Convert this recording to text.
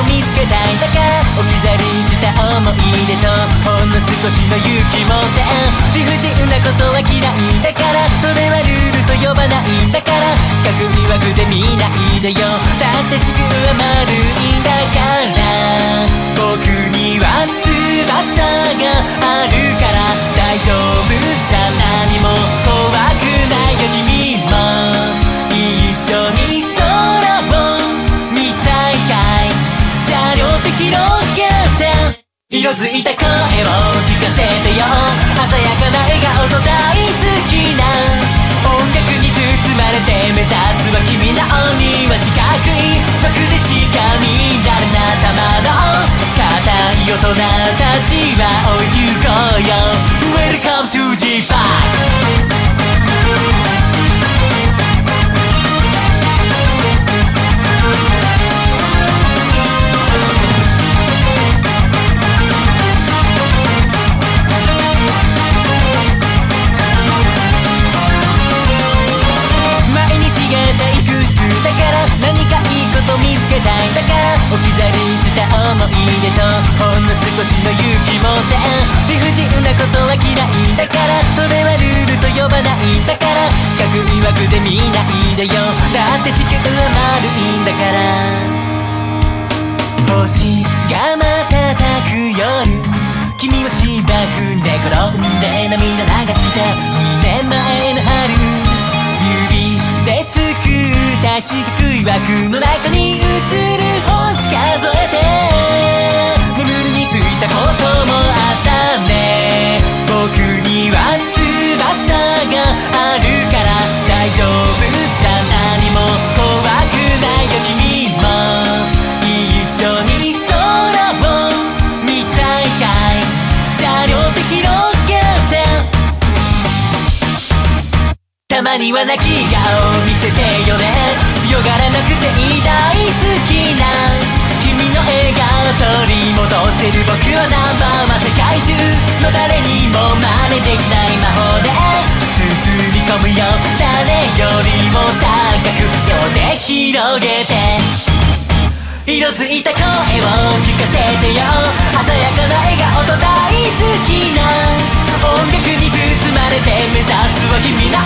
を見つけたいだか置き去りにした思い出とほんの少しの勇気もって理不尽なことは嫌いだから。それはルールと呼ばない。だから。四角い枠で見ないでよ。だって地球は色づいた声を聞かせてよ。鮮やかな笑顔と大好きな音楽に包まれて目指すは君の鬼は四角い枠でしか見られな玉の硬い大人たいだか置き去りにした思い出とほんの少しの勇気持って理不尽なことは嫌いだからそれはルールと呼ばないだから四角い枠で見ないでよだって地球は丸いんだから星が瞬く夜君は芝生で転んで涙流したった四角い枠の中に映る星数えて。眠りについたこともあったね。僕には翼があるから大丈夫さ。何も怖くないよ君も。一緒に空を見たいかい。じゃあ両手広げて。たまには泣き顔見せてよね。強がらなくていい大好きな君の笑顔取り戻せる僕はナンバーワン世界中の誰にも真似できない魔法で包み込むよ誰よりも高く両手広げて色づいた声を聞かせてよ鮮やかな笑顔と大好きな音楽に包まれて目指すは君の